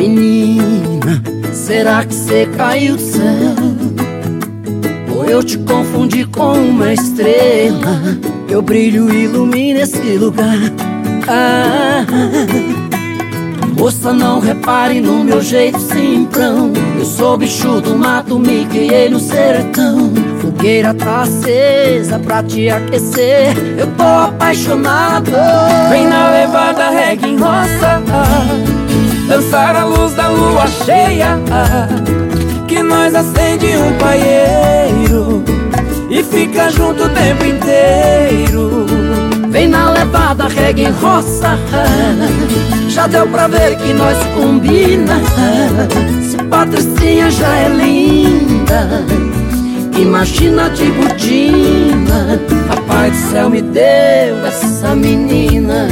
Menina, será que você caiu do céu? Ou eu te confundi com uma estrela? Teu brilho ilumina esse lugar. Ah, moça, não repare no meu jeito simprão. Eu sou bicho do mato, me criei no sertão. Fogueira tá acesa pra te aquecer. Eu tô apaixonado. Vem na levada reggae roça. Dançar a luz da lua cheia Que nós acende um paieiro E fica junto o tempo inteiro. Vem na levada, reggae em roça Já deu pra ver que nós combina. Se Patricinha já é linda Imagina de budina. Papai do céu me deu essa menina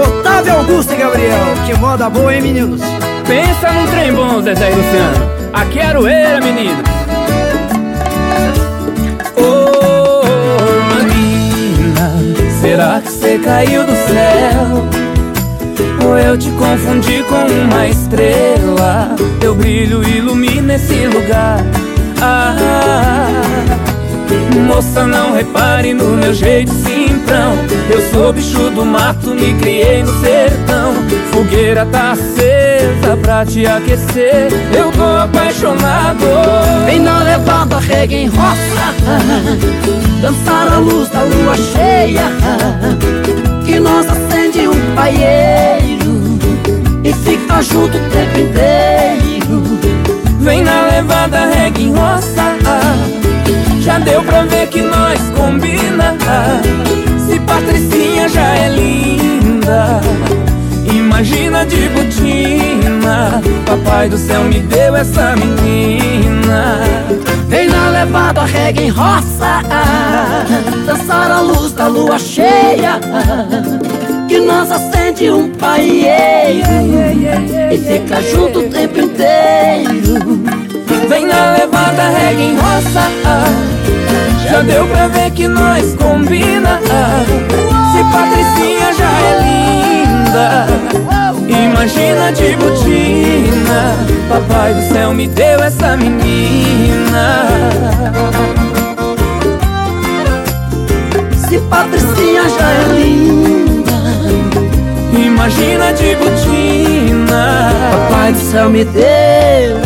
Otávio Augusto e Gabriel, que moda boa, hein, meninos? Pensa num trem bom, Zezé e Luciano Aqui é Aroeira, menino Ô, oh, menina Será que você caiu do céu? Ou eu te confundi com uma estrela Teu brilho ilumina esse lugar ah, Moça, não repare no meu jeito simprão. Eu sou bicho do mato, me criei no sertão. Fogueira tá acesa pra te aquecer. Eu tô apaixonado. Vem na levada, reggae em roça. Dançar a luz da lua cheia. Que nós acende um paieiro. E fica junto o tempo inteiro. Vem na levada, reggae em roça Papai do céu me deu essa menina. Vem na levada, reggae em roça. Dançar a luz da lua cheia. Que nós acende um paieiro. E fica junto o tempo inteiro. Vem na levada, reggae em roça. Já deu pra ver que nós combina. Se Patricinha já é linda Imagina de botina Papai do céu me deu essa menina. Se Patricinha já é linda Imagina de botina. Papai do céu me deu